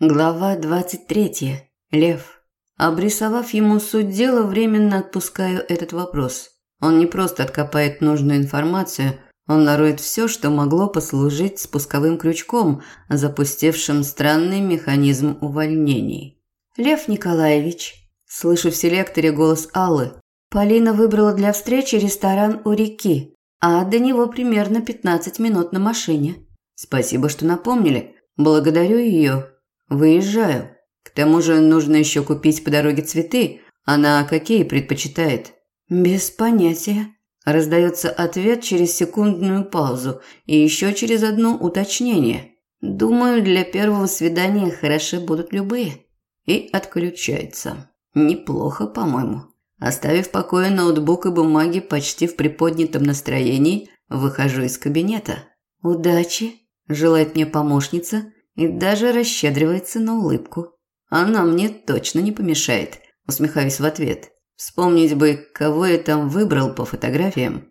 Глава 23. Лев. Обрисовав ему суть дела, временно отпускаю этот вопрос. Он не просто откопает нужную информацию, он нароет все, что могло послужить спусковым крючком, запустившим странный механизм увольнений. Лев Николаевич. Слышу в селекторе голос Аллы. Полина выбрала для встречи ресторан у реки, а до него примерно 15 минут на машине. Спасибо, что напомнили. Благодарю ее. Выезжаю. К тому же нужно еще купить по дороге цветы. Она какие предпочитает? Без понятия. Раздается ответ через секундную паузу и еще через одно уточнение. Думаю, для первого свидания хороши будут любые. И отключается. Неплохо, по-моему. Оставив в покое ноутбук и бумаги почти в приподнятом настроении, выхожу из кабинета. «Удачи!» – желает мне помощница и даже расщедривается на улыбку. Она мне точно не помешает, усмехаюсь в ответ. Вспомнить бы, кого я там выбрал по фотографиям.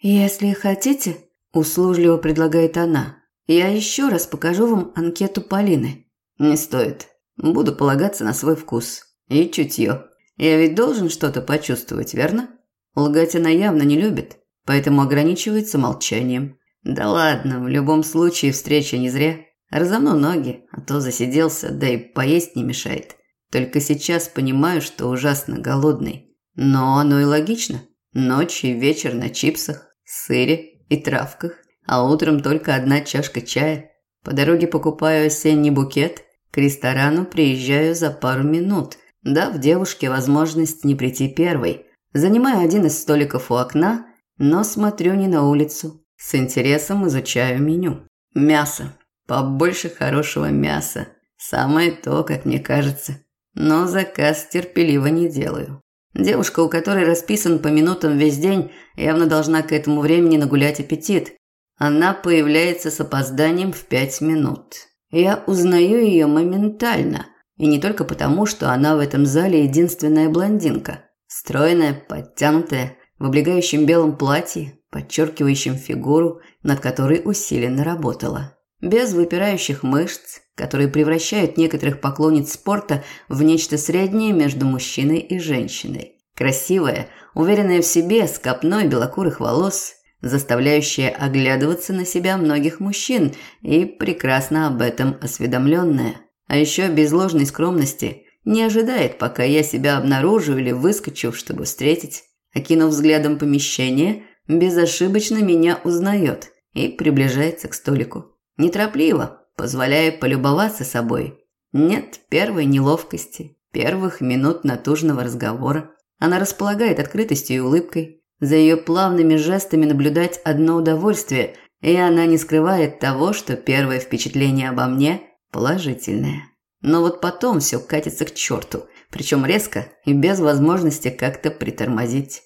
Если хотите, услужливо предлагает она. Я еще раз покажу вам анкету Полины. Не стоит. Буду полагаться на свой вкус и чутье. Я ведь должен что-то почувствовать, верно? Лгать она явно не любит, поэтому ограничивается молчанием. Да ладно, в любом случае встреча не зря. Разомну ноги, а то засиделся, да и поесть не мешает. Только сейчас понимаю, что ужасно голодный. Но оно и логично. Ночь и вечер на чипсах, сыре и травках, а утром только одна чашка чая. По дороге покупаю осенний букет, к ресторану приезжаю за пару минут, дав девушке возможность не прийти первой. Занимаю один из столиков у окна, но смотрю не на улицу. С интересом изучаю меню. Мясо. Побольше хорошего мяса. Самое то, как мне кажется. Но заказ терпеливо не делаю. Девушка, у которой расписан по минутам весь день, явно должна к этому времени нагулять аппетит. Она появляется с опозданием в пять минут. Я узнаю ее моментально. И не только потому, что она в этом зале единственная блондинка. Стройная, подтянутая, в облегающем белом платье, подчеркивающем фигуру, над которой усиленно работала без выпирающих мышц, которые превращают некоторых поклонниц спорта в нечто среднее между мужчиной и женщиной. Красивая, уверенная в себе, с копной белокурых волос, заставляющая оглядываться на себя многих мужчин и прекрасно об этом осведомленная. А еще без ложной скромности не ожидает, пока я себя обнаружу или выскочу, чтобы встретить. Окинув взглядом помещение, безошибочно меня узнает и приближается к столику. Неторопливо, позволяя полюбоваться собой. Нет первой неловкости, первых минут натужного разговора. Она располагает открытостью и улыбкой. За ее плавными жестами наблюдать одно удовольствие, и она не скрывает того, что первое впечатление обо мне положительное. Но вот потом все катится к черту, причем резко и без возможности как-то притормозить.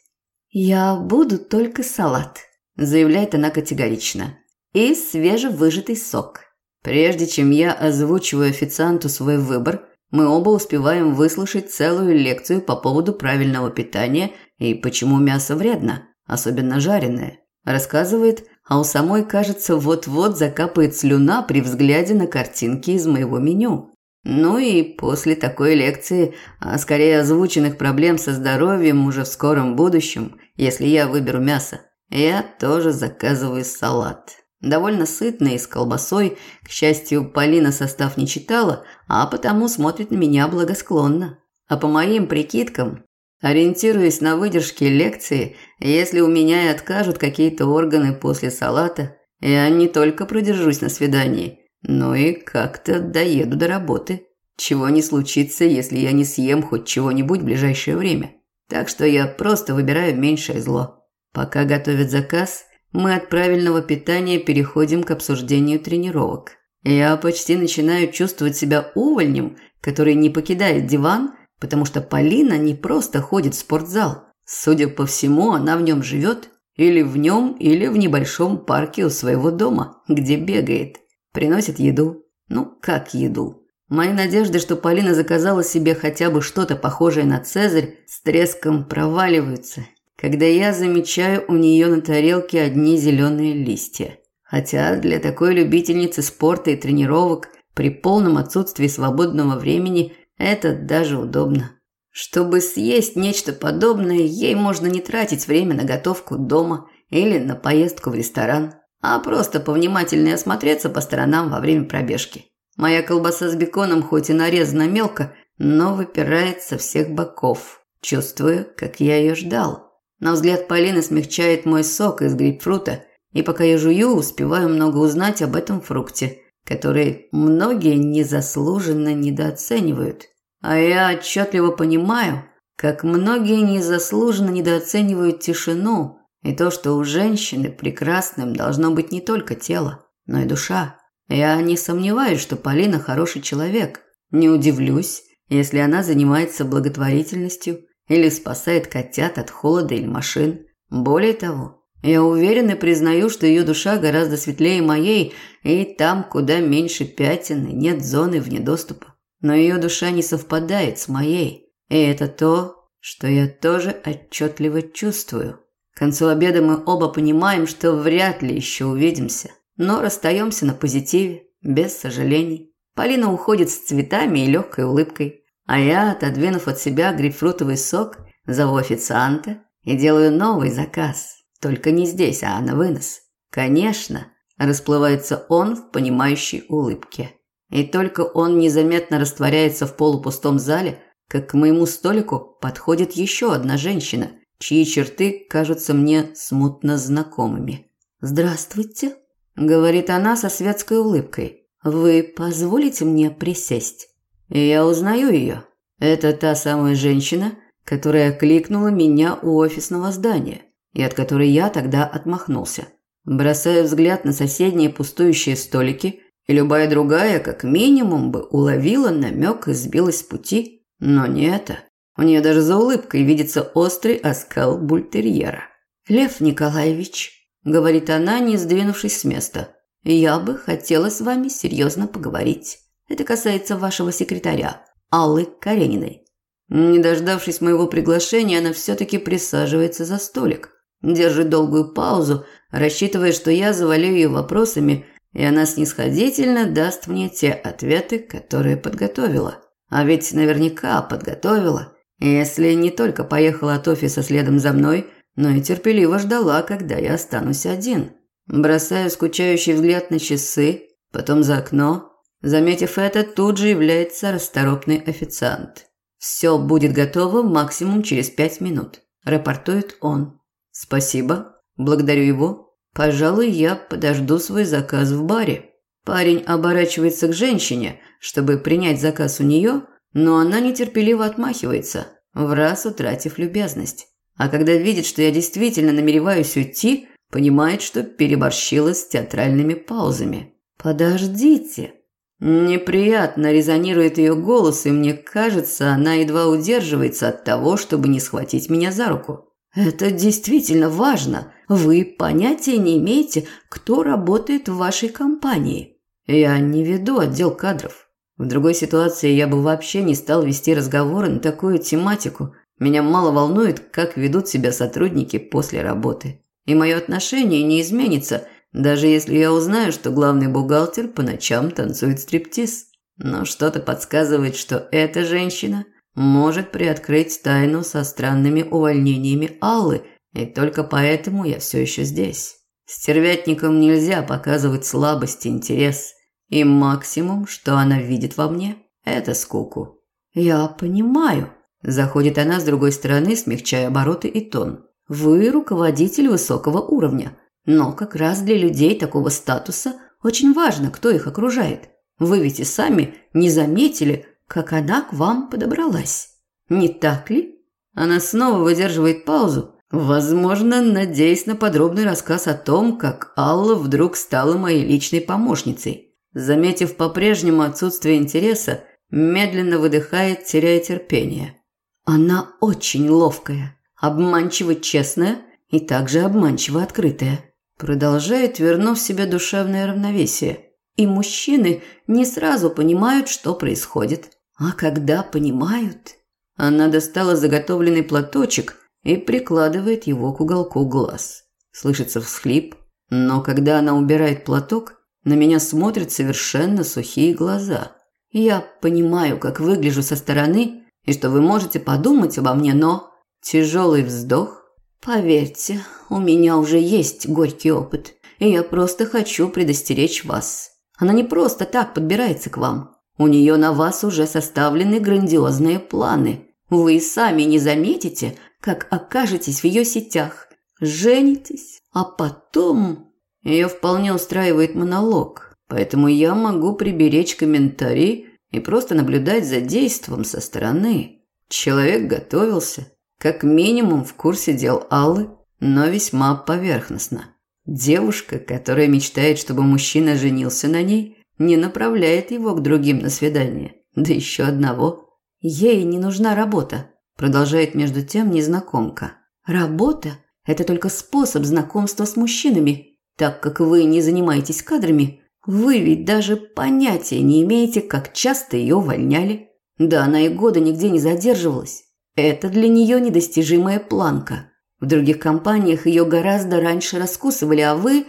«Я буду только салат», – заявляет она категорично и свежевыжатый сок. Прежде чем я озвучиваю официанту свой выбор, мы оба успеваем выслушать целую лекцию по поводу правильного питания и почему мясо вредно, особенно жареное. Рассказывает, а у самой, кажется, вот-вот закапает слюна при взгляде на картинки из моего меню. Ну и после такой лекции, а скорее озвученных проблем со здоровьем уже в скором будущем, если я выберу мясо, я тоже заказываю салат довольно сытный, с колбасой. К счастью, Полина состав не читала, а потому смотрит на меня благосклонно. А по моим прикидкам, ориентируясь на выдержки лекции, если у меня и откажут какие-то органы после салата, я не только продержусь на свидании, но и как-то доеду до работы. Чего не случится, если я не съем хоть чего-нибудь в ближайшее время. Так что я просто выбираю меньшее зло. Пока готовят заказ – мы от правильного питания переходим к обсуждению тренировок. Я почти начинаю чувствовать себя увольнем, который не покидает диван, потому что Полина не просто ходит в спортзал. Судя по всему, она в нем живет, или в нем, или в небольшом парке у своего дома, где бегает. Приносит еду. Ну, как еду? Мои надежды, что Полина заказала себе хотя бы что-то похожее на Цезарь, с треском проваливаются когда я замечаю у нее на тарелке одни зеленые листья. Хотя для такой любительницы спорта и тренировок При полном отсутствии свободного времени это даже удобно. Чтобы съесть нечто подобное, ей можно не тратить время на готовку дома или на поездку в ресторан, а просто повнимательнее осмотреться по сторонам во время пробежки. Моя колбаса с беконом хоть и нарезана мелко, но выпирает со всех боков. Чувствую, как я ее ждал. На взгляд Полины смягчает мой сок из грейпфрута, и пока я жую, успеваю много узнать об этом фрукте, который многие незаслуженно недооценивают. А я отчетливо понимаю, как многие незаслуженно недооценивают тишину и то, что у женщины прекрасным должно быть не только тело, но и душа. Я не сомневаюсь, что Полина хороший человек. Не удивлюсь, если она занимается благотворительностью или спасает котят от холода или машин. Более того, я уверен и признаю, что ее душа гораздо светлее моей, и там, куда меньше пятен и нет зоны вне доступа. Но ее душа не совпадает с моей, и это то, что я тоже отчетливо чувствую. К концу обеда мы оба понимаем, что вряд ли еще увидимся, но расстаемся на позитиве, без сожалений. Полина уходит с цветами и легкой улыбкой, а я, отодвинув от себя грейпфрутовый сок, зову официанта и делаю новый заказ. Только не здесь, а на вынос. Конечно, расплывается он в понимающей улыбке. И только он незаметно растворяется в полупустом зале, как к моему столику подходит еще одна женщина – чьи черты кажутся мне смутно знакомыми. «Здравствуйте», – говорит она со светской улыбкой. «Вы позволите мне присесть?» Я узнаю ее. Это та самая женщина, которая кликнула меня у офисного здания, и от которой я тогда отмахнулся. Бросая взгляд на соседние пустующие столики, и любая другая, как минимум, бы уловила намек и сбилась с пути, но не это. У нее даже за улыбкой видится острый оскал бультерьера. «Лев Николаевич», – говорит она, не сдвинувшись с места, – «я бы хотела с вами серьезно поговорить. Это касается вашего секретаря, Аллы Карениной». Не дождавшись моего приглашения, она все-таки присаживается за столик. Держит долгую паузу, рассчитывая, что я завалю ее вопросами, и она снисходительно даст мне те ответы, которые подготовила. А ведь наверняка подготовила. Если не только поехала от офиса следом за мной, но и терпеливо ждала, когда я останусь один. Бросаю скучающий взгляд на часы, потом за окно. Заметив это, тут же является расторопный официант. «Все будет готово максимум через пять минут», – рапортует он. «Спасибо. Благодарю его. Пожалуй, я подожду свой заказ в баре». Парень оборачивается к женщине, чтобы принять заказ у нее, но она нетерпеливо отмахивается, в раз утратив любезность. А когда видит, что я действительно намереваюсь уйти, понимает, что переборщила с театральными паузами. «Подождите!» Неприятно резонирует ее голос, и мне кажется, она едва удерживается от того, чтобы не схватить меня за руку. «Это действительно важно. Вы понятия не имеете, кто работает в вашей компании. Я не веду отдел кадров. В другой ситуации я бы вообще не стал вести разговоры на такую тематику. Меня мало волнует, как ведут себя сотрудники после работы. И мое отношение не изменится, даже если я узнаю, что главный бухгалтер по ночам танцует стриптиз. Но что-то подсказывает, что эта женщина может приоткрыть тайну со странными увольнениями Аллы, и только поэтому я все еще здесь. Стервятникам нельзя показывать слабость и интерес – и максимум, что она видит во мне, это скуку. Я понимаю. Заходит она с другой стороны, смягчая обороты и тон. Вы руководитель высокого уровня, но как раз для людей такого статуса очень важно, кто их окружает. Вы ведь и сами не заметили, как она к вам подобралась. Не так ли? Она снова выдерживает паузу, возможно, надеясь на подробный рассказ о том, как Алла вдруг стала моей личной помощницей. Заметив по-прежнему отсутствие интереса, медленно выдыхает, теряя терпение. Она очень ловкая, обманчиво честная и также обманчиво открытая. Продолжает, вернув себе душевное равновесие. И мужчины не сразу понимают, что происходит. А когда понимают... Она достала заготовленный платочек и прикладывает его к уголку глаз. Слышится всхлип, но когда она убирает платок, На меня смотрят совершенно сухие глаза. Я понимаю, как выгляжу со стороны, и что вы можете подумать обо мне, но... Тяжелый вздох. Поверьте, у меня уже есть горький опыт, и я просто хочу предостеречь вас. Она не просто так подбирается к вам. У нее на вас уже составлены грандиозные планы. Вы сами не заметите, как окажетесь в ее сетях. Женитесь, а потом... Ее вполне устраивает монолог, поэтому я могу приберечь комментарии и просто наблюдать за действом со стороны. Человек готовился, как минимум в курсе дел Аллы, но весьма поверхностно. Девушка, которая мечтает, чтобы мужчина женился на ней, не направляет его к другим на свидание. Да еще одного. Ей не нужна работа, продолжает между тем незнакомка. Работа – это только способ знакомства с мужчинами. Так как вы не занимаетесь кадрами, вы ведь даже понятия не имеете, как часто ее увольняли. Да она и года нигде не задерживалась. Это для нее недостижимая планка. В других компаниях ее гораздо раньше раскусывали, а вы...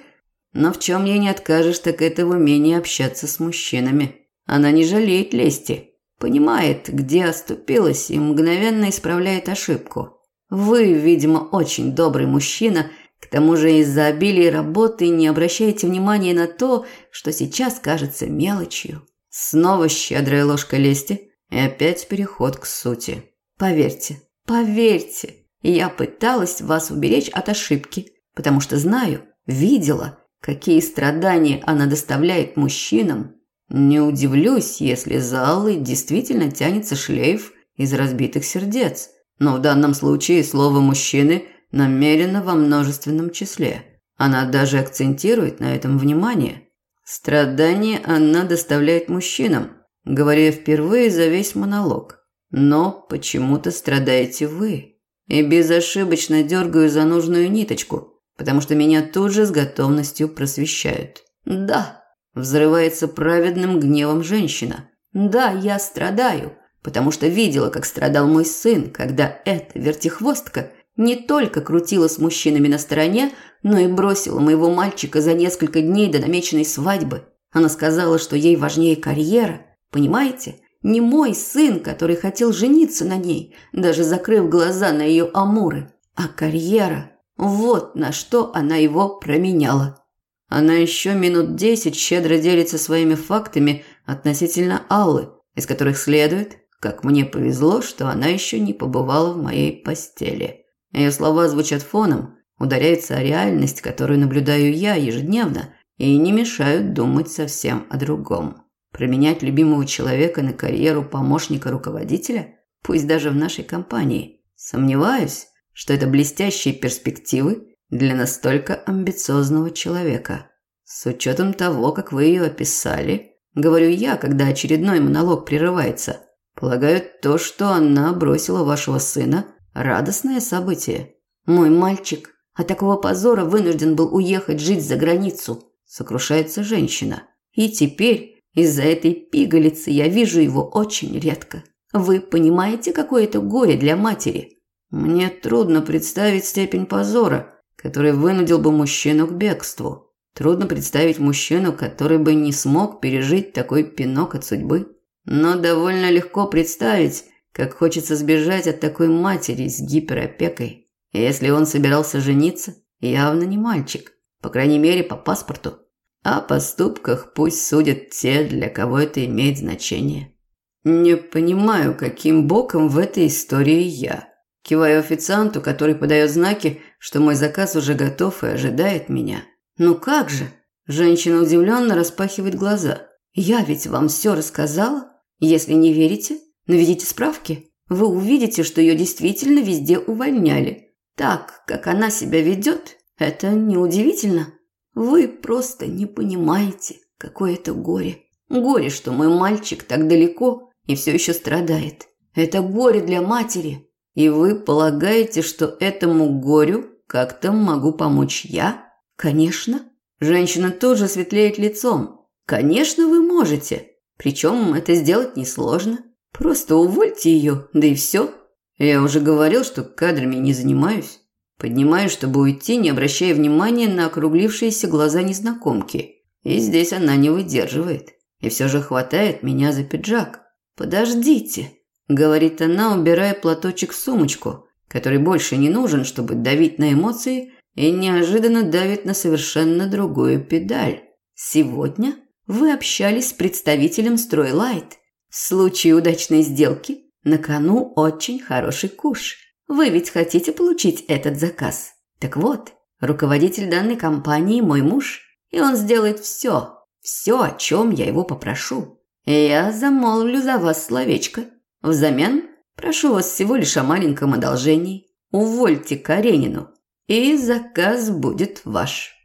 Но в чем ей не откажешь, так это в умении общаться с мужчинами. Она не жалеет лести. Понимает, где оступилась и мгновенно исправляет ошибку. Вы, видимо, очень добрый мужчина, к тому же из-за обилия работы не обращаете внимания на то, что сейчас кажется мелочью. Снова щедрая ложка лести и опять переход к сути. Поверьте, поверьте, я пыталась вас уберечь от ошибки, потому что знаю, видела, какие страдания она доставляет мужчинам. Не удивлюсь, если за Аллой действительно тянется шлейф из разбитых сердец. Но в данном случае слово «мужчины» намерено во множественном числе. Она даже акцентирует на этом внимание. Страдания она доставляет мужчинам, говоря впервые за весь монолог. Но почему-то страдаете вы и безошибочно дергаю за нужную ниточку, потому что меня тут же с готовностью просвещают. Да, взрывается праведным гневом женщина. Да, я страдаю, потому что видела, как страдал мой сын, когда эта вертихвостка не только крутила с мужчинами на стороне, но и бросила моего мальчика за несколько дней до намеченной свадьбы. Она сказала, что ей важнее карьера, понимаете? Не мой сын, который хотел жениться на ней, даже закрыв глаза на ее амуры, а карьера. Вот на что она его променяла. Она еще минут десять щедро делится своими фактами относительно Аллы, из которых следует, как мне повезло, что она еще не побывала в моей постели. Ее слова звучат фоном, ударяются о реальность, которую наблюдаю я ежедневно, и не мешают думать совсем о другом. Променять любимого человека на карьеру помощника руководителя, пусть даже в нашей компании. Сомневаюсь, что это блестящие перспективы для настолько амбициозного человека. С учетом того, как вы ее описали, говорю я, когда очередной монолог прерывается, полагаю, то, что она бросила вашего сына, радостное событие. Мой мальчик от такого позора вынужден был уехать жить за границу, сокрушается женщина. И теперь из-за этой пигалицы я вижу его очень редко. Вы понимаете, какое это горе для матери? Мне трудно представить степень позора, который вынудил бы мужчину к бегству. Трудно представить мужчину, который бы не смог пережить такой пинок от судьбы. Но довольно легко представить, как хочется сбежать от такой матери с гиперопекой. Если он собирался жениться, явно не мальчик, по крайней мере, по паспорту. О поступках пусть судят те, для кого это имеет значение. Не понимаю, каким боком в этой истории я. Киваю официанту, который подает знаки, что мой заказ уже готов и ожидает меня. Ну как же? Женщина удивленно распахивает глаза. Я ведь вам все рассказала. Если не верите, наведите справки. Вы увидите, что ее действительно везде увольняли. Так, как она себя ведет, это неудивительно. Вы просто не понимаете, какое это горе. Горе, что мой мальчик так далеко и все еще страдает. Это горе для матери. И вы полагаете, что этому горю как-то могу помочь я? Конечно. Женщина тоже светлеет лицом. Конечно, вы можете. Причем это сделать несложно. Просто увольте ее, да и все. Я уже говорил, что кадрами не занимаюсь. Поднимаюсь, чтобы уйти, не обращая внимания на округлившиеся глаза незнакомки. И здесь она не выдерживает. И все же хватает меня за пиджак. «Подождите», – говорит она, убирая платочек в сумочку, который больше не нужен, чтобы давить на эмоции, и неожиданно давит на совершенно другую педаль. «Сегодня вы общались с представителем Стройлайт. В случае удачной сделки на кону очень хороший куш. Вы ведь хотите получить этот заказ? Так вот, руководитель данной компании мой муж, и он сделает все, все, о чем я его попрошу. И я замолвлю за вас словечко. Взамен прошу вас всего лишь о маленьком одолжении. Увольте Каренину, и заказ будет ваш.